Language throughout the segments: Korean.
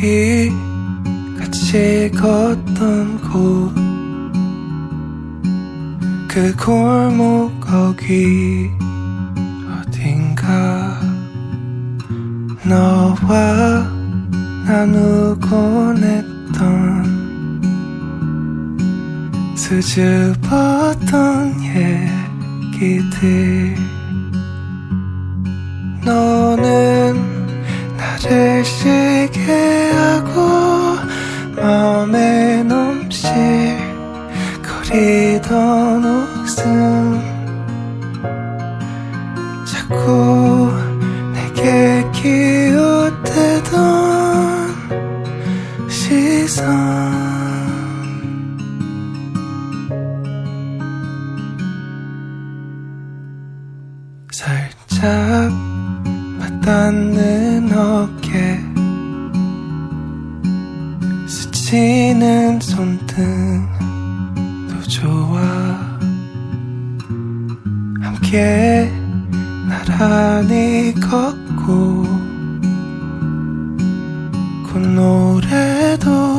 우리 같이 걷던 곳. 그 골목 거기 어딘가. 너와 나누곤 했던 수줍었던 얘기들 맞닿는 어깨. 스치는 손등도 좋아. 함께 나란히 걷고 그 노래도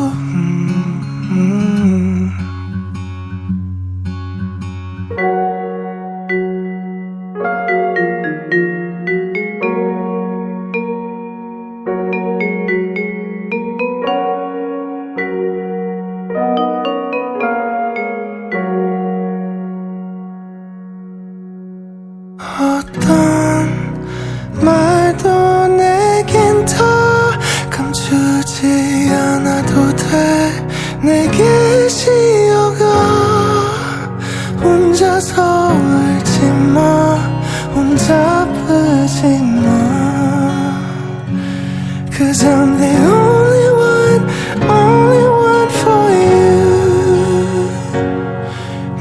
내게 쉬어가 혼자서 울지마 혼자 아프지마 Cause I'm the only one only one for you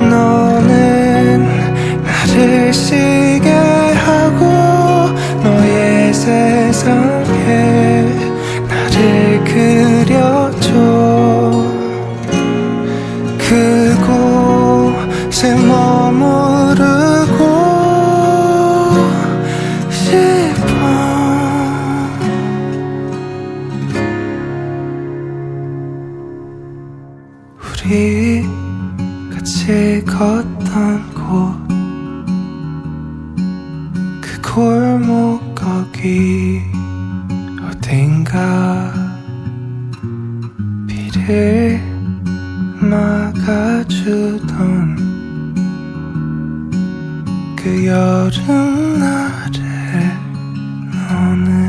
너는 나를 쉬게 하고 너의 세상 그곳에 머무르고 싶어. 우리 같이 걷던 곳 그 골목 거기 어딘가 비를 사주던 그 여름날에 너는